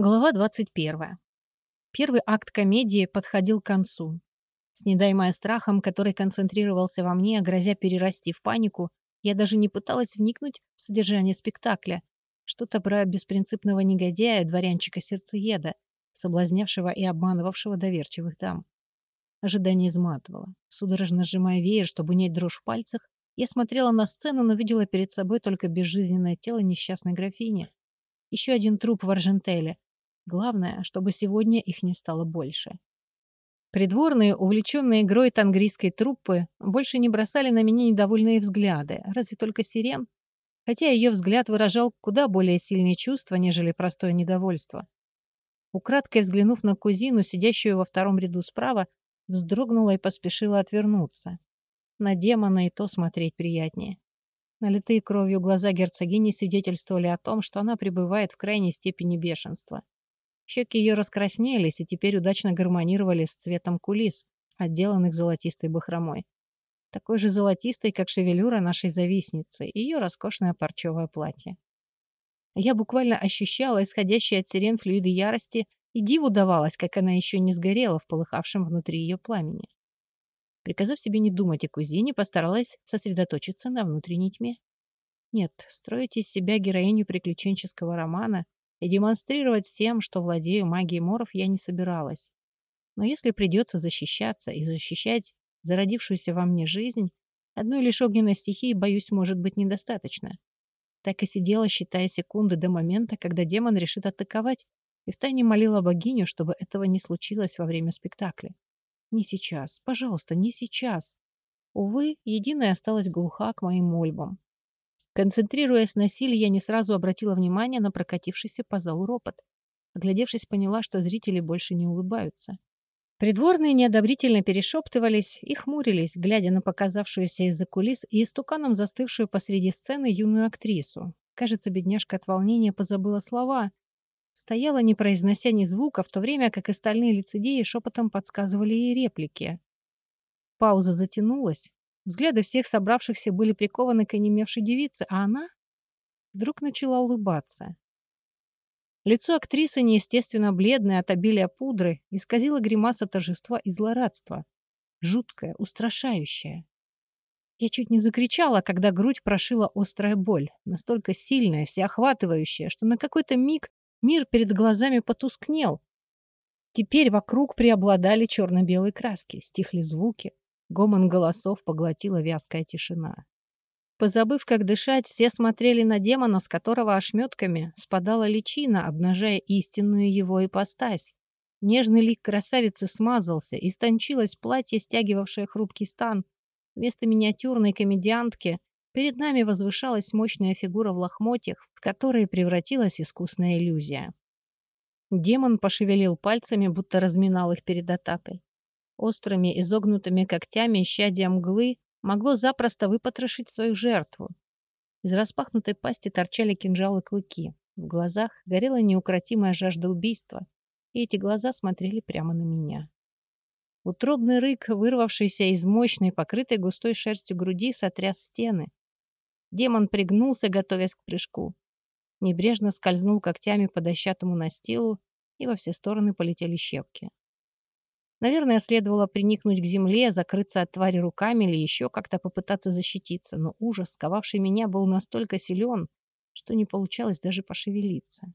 Глава 21. Первый акт комедии подходил к концу. С недаемая страхом, который концентрировался во мне, грозя перерасти в панику, я даже не пыталась вникнуть в содержание спектакля. Что-то про беспринципного негодяя, дворянчика-сердцееда, соблазнявшего и обманывавшего доверчивых дам. Ожидание изматывало. Судорожно сжимая веер, чтобы унять дрожь в пальцах, я смотрела на сцену, но видела перед собой только безжизненное тело несчастной графини. Еще один труп в Аржентеле, Главное, чтобы сегодня их не стало больше. Придворные, увлеченные игрой тангрийской труппы, больше не бросали на меня недовольные взгляды, разве только сирен, хотя ее взгляд выражал куда более сильные чувства, нежели простое недовольство. Украдкой взглянув на кузину, сидящую во втором ряду справа, вздрогнула и поспешила отвернуться. На демона и то смотреть приятнее. Налитые кровью глаза герцогини свидетельствовали о том, что она пребывает в крайней степени бешенства. Щеки ее раскраснелись и теперь удачно гармонировали с цветом кулис, отделанных золотистой бахромой. Такой же золотистой, как шевелюра нашей завистницы и ее роскошное парчевое платье. Я буквально ощущала исходящие от сирен флюиды ярости, и диву давалось, как она еще не сгорела в полыхавшем внутри ее пламени. Приказав себе не думать о кузине, постаралась сосредоточиться на внутренней тьме. Нет, строить из себя героиню приключенческого романа и демонстрировать всем, что владею магией моров, я не собиралась. Но если придется защищаться и защищать зародившуюся во мне жизнь, одной лишь огненной стихии, боюсь, может быть недостаточно. Так и сидела, считая секунды до момента, когда демон решит атаковать, и втайне молила богиню, чтобы этого не случилось во время спектакля. Не сейчас, пожалуйста, не сейчас. Увы, единая осталась глуха к моим мольбам. Концентрируясь на силе, я не сразу обратила внимание на прокатившийся по залу ропот. Оглядевшись, поняла, что зрители больше не улыбаются. Придворные неодобрительно перешептывались и хмурились, глядя на показавшуюся из-за кулис и истуканом застывшую посреди сцены юную актрису. Кажется, бедняжка от волнения позабыла слова. Стояла, не произнося ни звука, в то время как остальные лицедеи шепотом подсказывали ей реплики. Пауза затянулась, Взгляды всех собравшихся были прикованы к онемевшей девице, а она вдруг начала улыбаться. Лицо актрисы, неестественно бледное от обилия пудры, исказило гримаса торжества и злорадства. Жуткое, устрашающее. Я чуть не закричала, когда грудь прошила острая боль, настолько сильная, всеохватывающая, что на какой-то миг мир перед глазами потускнел. Теперь вокруг преобладали черно-белые краски, стихли звуки, Гомон голосов поглотила вязкая тишина. Позабыв, как дышать, все смотрели на демона, с которого ошметками спадала личина, обнажая истинную его ипостась. Нежный лик красавицы смазался, истончилось платье, стягивавшее хрупкий стан. Вместо миниатюрной комедиантки перед нами возвышалась мощная фигура в лохмотьях, в которые превратилась искусная иллюзия. Демон пошевелил пальцами, будто разминал их перед атакой. Острыми изогнутыми когтями исчадия мглы могло запросто выпотрошить свою жертву. Из распахнутой пасти торчали кинжалы-клыки. В глазах горела неукротимая жажда убийства, и эти глаза смотрели прямо на меня. Утробный рык, вырвавшийся из мощной, покрытой густой шерстью груди, сотряс стены. Демон пригнулся, готовясь к прыжку. Небрежно скользнул когтями по дощатому настилу, и во все стороны полетели щепки. Наверное, следовало приникнуть к земле, закрыться от твари руками или еще как-то попытаться защититься, но ужас, сковавший меня, был настолько силен, что не получалось даже пошевелиться.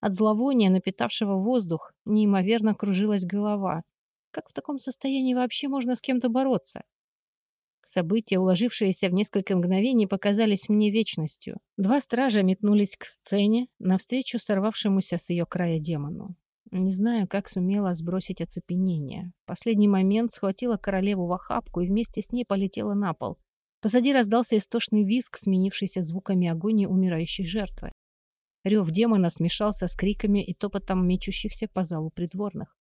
От зловония, напитавшего воздух, неимоверно кружилась голова. Как в таком состоянии вообще можно с кем-то бороться? События, уложившиеся в несколько мгновений, показались мне вечностью. Два стража метнулись к сцене, навстречу сорвавшемуся с ее края демону. Не знаю, как сумела сбросить оцепенение. В последний момент схватила королеву в охапку и вместе с ней полетела на пол. Позади раздался истошный визг, сменившийся звуками агонии умирающей жертвы. Рев демона смешался с криками и топотом мечущихся по залу придворных.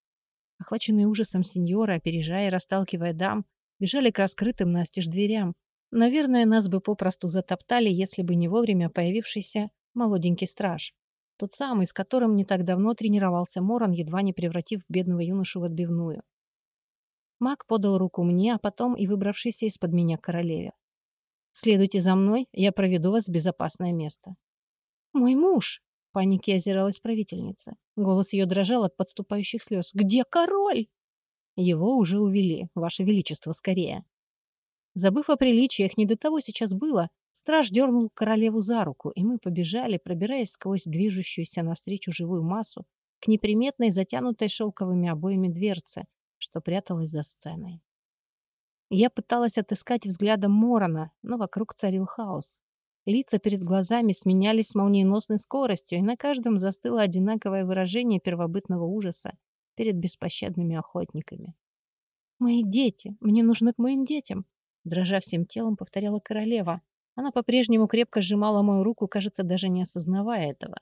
Охваченные ужасом сеньоры, опережая и расталкивая дам, бежали к раскрытым настежь дверям. Наверное, нас бы попросту затоптали, если бы не вовремя появившийся молоденький страж. Тот самый, с которым не так давно тренировался Моран, едва не превратив бедного юношу в отбивную. Маг подал руку мне, а потом и выбравшийся из-под меня королеве. «Следуйте за мной, я проведу вас в безопасное место». «Мой муж!» панике озиралась правительница. Голос ее дрожал от подступающих слез. «Где король?» «Его уже увели, ваше величество, скорее». Забыв о приличиях, не до того сейчас было, страж дернул королеву за руку, и мы побежали, пробираясь сквозь движущуюся навстречу живую массу к неприметной, затянутой шелковыми обоями дверце, что пряталась за сценой. Я пыталась отыскать взглядом Морона, но вокруг царил хаос. Лица перед глазами сменялись с молниеносной скоростью, и на каждом застыло одинаковое выражение первобытного ужаса перед беспощадными охотниками. «Мои дети! Мне нужны к моим детям!» Дрожа всем телом, повторяла королева. Она по-прежнему крепко сжимала мою руку, кажется, даже не осознавая этого.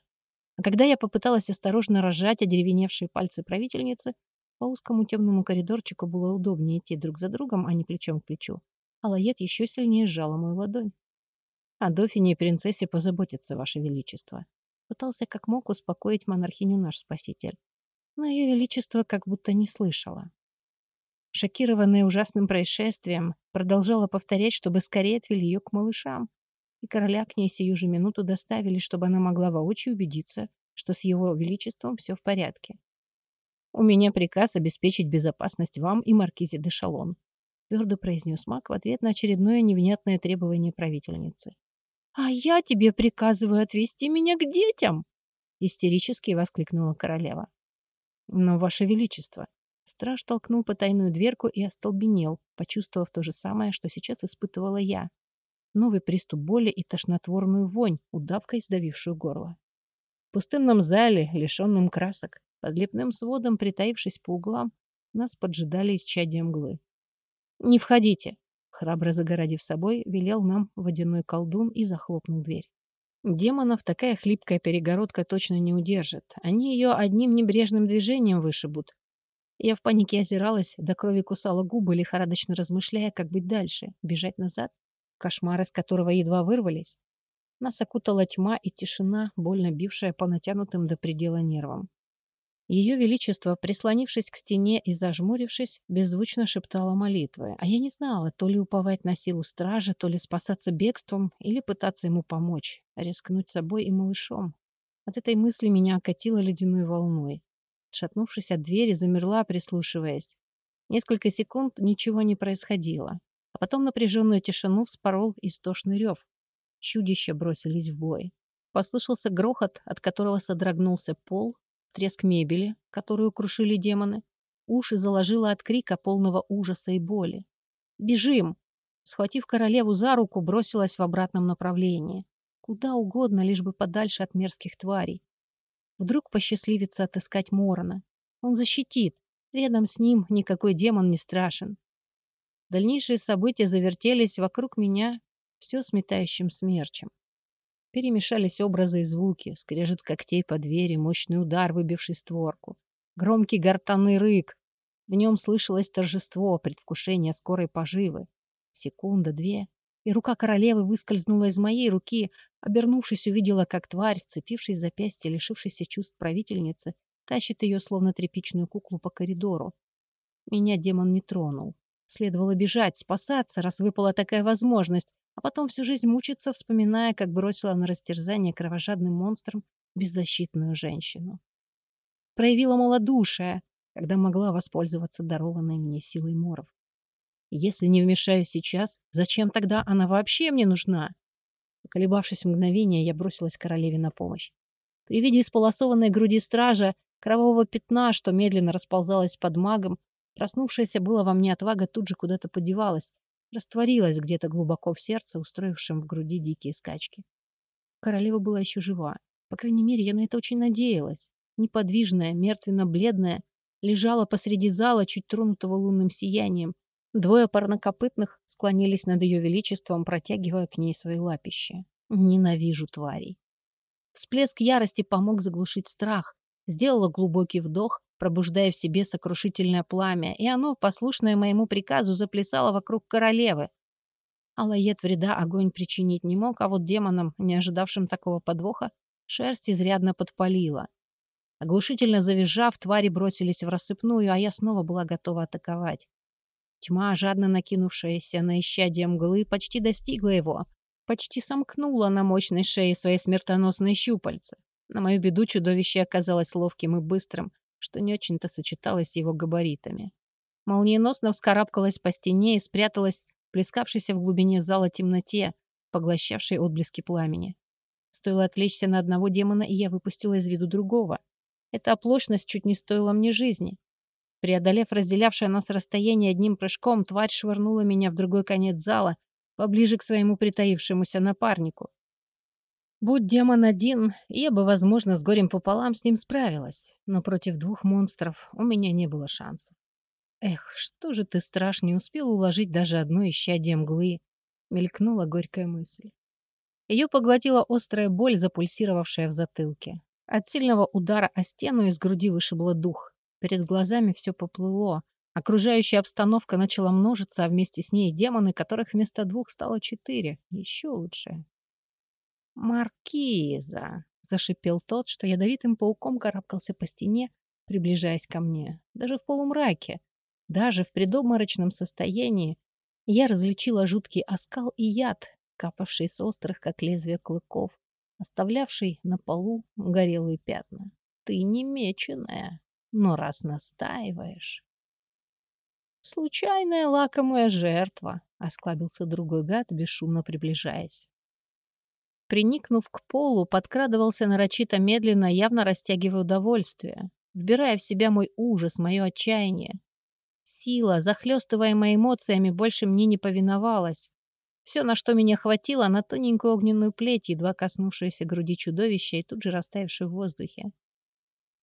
А когда я попыталась осторожно разжать одеревеневшие пальцы правительницы, по узкому темному коридорчику было удобнее идти друг за другом, а не плечом к плечу. А Лает еще сильнее сжала мою ладонь. О дофине и принцессе позаботится, Ваше Величество. Пытался как мог успокоить монархиню наш спаситель. Но ее Величество как будто не слышала. Шокированная ужасным происшествием, продолжала повторять, чтобы скорее отвели ее к малышам. И короля к ней сию же минуту доставили, чтобы она могла воочию убедиться, что с его величеством все в порядке. «У меня приказ обеспечить безопасность вам и маркизе де Шалон», твердо произнес маг в ответ на очередное невнятное требование правительницы. «А я тебе приказываю отвести меня к детям!» истерически воскликнула королева. «Но, ваше величество!» Страж толкнул потайную дверку и остолбенел, почувствовав то же самое, что сейчас испытывала я. Новый приступ боли и тошнотворную вонь, удавкой сдавившую горло. В пустынном зале, лишенном красок, под лепным сводом, притаившись по углам, нас поджидали исчадия мглы. «Не входите!» Храбро загородив собой, велел нам водяной колдун и захлопнул дверь. Демонов такая хлипкая перегородка точно не удержит. Они ее одним небрежным движением вышибут. Я в панике озиралась, до крови кусала губы, лихорадочно размышляя, как быть дальше. Бежать назад? Кошмар, из которого едва вырвались? Нас окутала тьма и тишина, больно бившая по натянутым до предела нервам. Ее Величество, прислонившись к стене и зажмурившись, беззвучно шептала молитвы, а я не знала, то ли уповать на силу стража, то ли спасаться бегством, или пытаться ему помочь, рискнуть собой и малышом. От этой мысли меня окатило ледяной волной. Шатнувшись от двери, замерла, прислушиваясь. Несколько секунд ничего не происходило, а потом напряженную тишину вспорол истошный рев. Чудища бросились в бой. Послышался грохот, от которого содрогнулся пол, треск мебели, которую крушили демоны. Уши заложило от крика полного ужаса и боли. «Бежим!» Схватив королеву за руку, бросилась в обратном направлении. Куда угодно, лишь бы подальше от мерзких тварей. Вдруг посчастливится отыскать Морона. Он защитит. Рядом с ним никакой демон не страшен. Дальнейшие события завертелись вокруг меня все сметающим смерчем. Перемешались образы и звуки, скрежет когтей по двери, мощный удар, выбивший створку. Громкий гортанный рык. В нем слышалось торжество, предвкушение скорой поживы. Секунда, две, и рука королевы выскользнула из моей руки. Обернувшись, увидела, как тварь, вцепившись в запястье, лишившейся чувств правительницы, тащит ее, словно тряпичную куклу, по коридору. Меня демон не тронул. Следовало бежать, спасаться, раз выпала такая возможность а потом всю жизнь мучиться, вспоминая, как бросила на растерзание кровожадным монстром беззащитную женщину. Проявила малодушие, когда могла воспользоваться дарованной мне силой моров. Если не вмешаюсь сейчас, зачем тогда она вообще мне нужна? Поколебавшись мгновение, я бросилась королеве на помощь. При виде исполосованной груди стража, кровавого пятна, что медленно расползалось под магом, проснувшаяся была во мне отвага тут же куда-то подевалась, растворилась где-то глубоко в сердце, устроившем в груди дикие скачки. Королева была еще жива. По крайней мере, я на это очень надеялась. Неподвижная, мертвенно-бледная, лежала посреди зала, чуть тронутого лунным сиянием. Двое парнокопытных склонились над ее величеством, протягивая к ней свои лапища. Ненавижу тварей. Всплеск ярости помог заглушить страх. Сделала глубокий вдох, пробуждая в себе сокрушительное пламя, и оно, послушное моему приказу, заплясало вокруг королевы. Аллает вреда огонь причинить не мог, а вот демонам, не ожидавшим такого подвоха, шерсть изрядно подпалила. Оглушительно завизжав, твари бросились в рассыпную, а я снова была готова атаковать. Тьма, жадно накинувшаяся на исчадие мглы, почти достигла его, почти сомкнула на мощной шее свои смертоносные щупальца. На мою беду чудовище оказалось ловким и быстрым, что не очень-то сочеталось с его габаритами. Молниеносно вскарабкалась по стене и спряталась в плескавшейся в глубине зала темноте, поглощавшей отблески пламени. Стоило отвлечься на одного демона, и я выпустила из виду другого. Эта оплошность чуть не стоила мне жизни. Преодолев разделявшее нас расстояние одним прыжком, тварь швырнула меня в другой конец зала, поближе к своему притаившемуся напарнику. Будь демон один, я бы, возможно, с горем пополам с ним справилась, но против двух монстров у меня не было шансов. Эх, что же ты, страш, не успел уложить даже одно исчадие мглы, мелькнула горькая мысль. Ее поглотила острая боль, запульсировавшая в затылке. От сильного удара о стену из груди вышибло дух. Перед глазами все поплыло. Окружающая обстановка начала множиться, а вместе с ней демоны, которых вместо двух стало четыре. Еще лучше. «Маркиза!» — зашипел тот, что ядовитым пауком карабкался по стене, приближаясь ко мне. Даже в полумраке, даже в предобморочном состоянии я различила жуткий оскал и яд, капавший с острых, как лезвие клыков, оставлявший на полу горелые пятна. Ты не меченая, но раз настаиваешь... «Случайная лакомая жертва», — осклабился другой гад, бесшумно приближаясь. Приникнув к полу, подкрадывался нарочито медленно, явно растягивая удовольствие, вбирая в себя мой ужас, мое отчаяние. Сила, захлестываемая эмоциями, больше мне не повиновалась. Все, на что меня хватило, на тоненькую огненную плеть, едва коснувшуюся груди чудовища и тут же растаявшую в воздухе.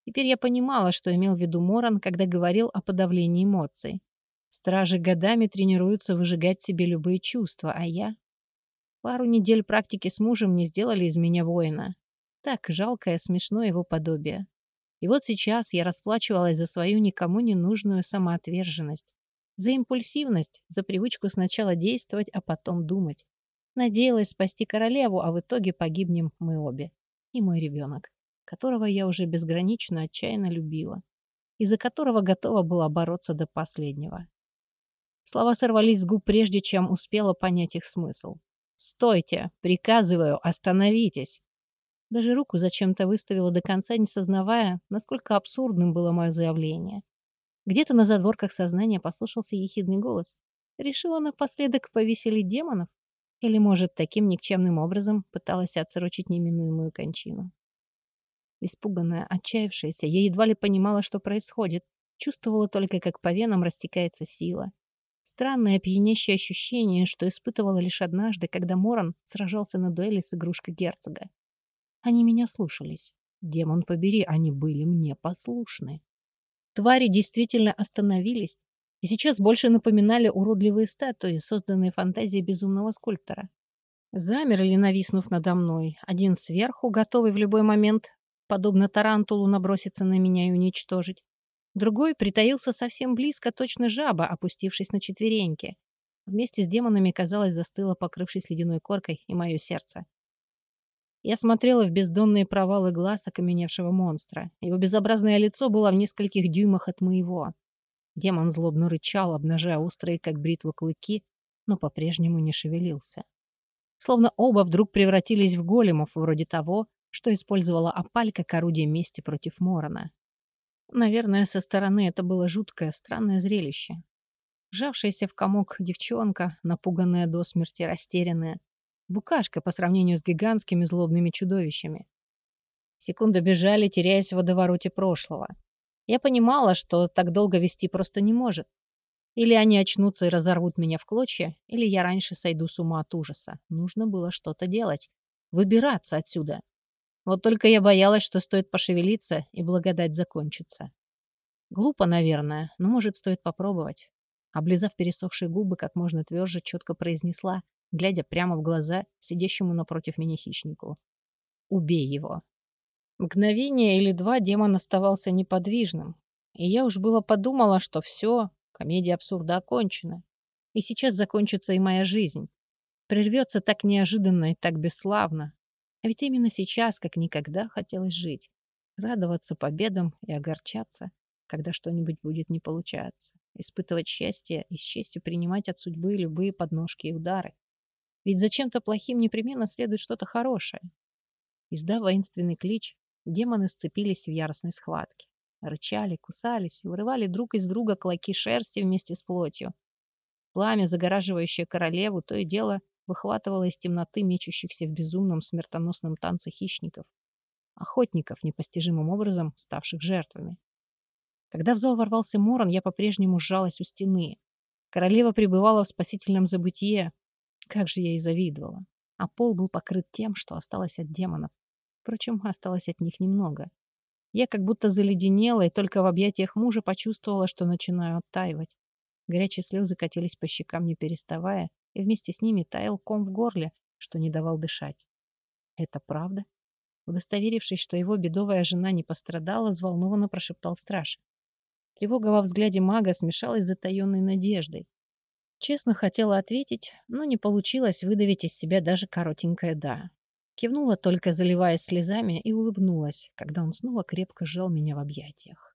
Теперь я понимала, что имел в виду Моран, когда говорил о подавлении эмоций. Стражи годами тренируются выжигать себе любые чувства, а я... Пару недель практики с мужем не сделали из меня воина. Так жалкое, смешное его подобие. И вот сейчас я расплачивалась за свою никому не нужную самоотверженность. За импульсивность, за привычку сначала действовать, а потом думать. Надеялась спасти королеву, а в итоге погибнем мы обе. И мой ребенок, которого я уже безгранично отчаянно любила. И за которого готова была бороться до последнего. Слова сорвались с губ прежде, чем успела понять их смысл. «Стойте! Приказываю, остановитесь!» Даже руку зачем-то выставила до конца, не сознавая, насколько абсурдным было мое заявление. Где-то на задворках сознания послышался ехидный голос. Решила напоследок повеселить демонов? Или, может, таким никчемным образом пыталась отсрочить неминуемую кончину? Испуганная, отчаявшаяся, я едва ли понимала, что происходит. Чувствовала только, как по венам растекается сила. Странное пьянящее ощущение, что испытывала лишь однажды, когда Моран сражался на дуэли с игрушкой герцога. Они меня слушались. Демон побери, они были мне послушны. Твари действительно остановились и сейчас больше напоминали уродливые статуи, созданные фантазией безумного скульптора. Замерли, нависнув надо мной. Один сверху, готовый в любой момент, подобно тарантулу, наброситься на меня и уничтожить. Другой притаился совсем близко, точно жаба, опустившись на четвереньки. Вместе с демонами, казалось, застыло, покрывшись ледяной коркой, и мое сердце. Я смотрела в бездонные провалы глаз окаменевшего монстра. Его безобразное лицо было в нескольких дюймах от моего. Демон злобно рычал, обнажая острые, как бритва, клыки, но по-прежнему не шевелился. Словно оба вдруг превратились в големов, вроде того, что использовала опалька к орудию мести против Морона. Наверное, со стороны это было жуткое, странное зрелище. Жавшаяся в комок девчонка, напуганная до смерти, растерянная. Букашка по сравнению с гигантскими злобными чудовищами. Секунды бежали, теряясь в водовороте прошлого. Я понимала, что так долго вести просто не может. Или они очнутся и разорвут меня в клочья, или я раньше сойду с ума от ужаса. Нужно было что-то делать. Выбираться отсюда. Вот только я боялась, что стоит пошевелиться, и благодать закончится. Глупо, наверное, но, может, стоит попробовать. Облизав пересохшие губы, как можно тверже, четко произнесла, глядя прямо в глаза сидящему напротив меня хищнику. «Убей его!» Мгновение или два демон оставался неподвижным, и я уж было подумала, что все, комедия абсурда окончена. И сейчас закончится и моя жизнь. Прервется так неожиданно и так бесславно, а ведь именно сейчас, как никогда, хотелось жить. Радоваться победам и огорчаться, когда что-нибудь будет не получаться. Испытывать счастье и с честью принимать от судьбы любые подножки и удары. Ведь зачем-то плохим непременно следует что-то хорошее. Издав воинственный клич, Демоны сцепились в яростной схватке. Рычали, кусались вырывали друг из друга клоки шерсти вместе с плотью. Пламя, загораживающее королеву, то и дело выхватывало из темноты мечущихся в безумном смертоносном танце хищников. Охотников, непостижимым образом ставших жертвами. Когда в зал ворвался Моран, я по-прежнему сжалась у стены. Королева пребывала в спасительном забытие. Как же я ей завидовала. А пол был покрыт тем, что осталось от демонов. Впрочем, осталось от них немного. Я как будто заледенела и только в объятиях мужа почувствовала, что начинаю оттаивать. Горячие слезы катились по щекам, не переставая, и вместе с ними таял ком в горле, что не давал дышать. Это правда? Удостоверившись, что его бедовая жена не пострадала, взволнованно прошептал страж. Тревога во взгляде мага смешалась с затаенной надеждой. Честно хотела ответить, но не получилось выдавить из себя даже коротенькое «да». Кивнула только, заливаясь слезами, и улыбнулась, когда он снова крепко сжал меня в объятиях.